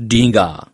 dinga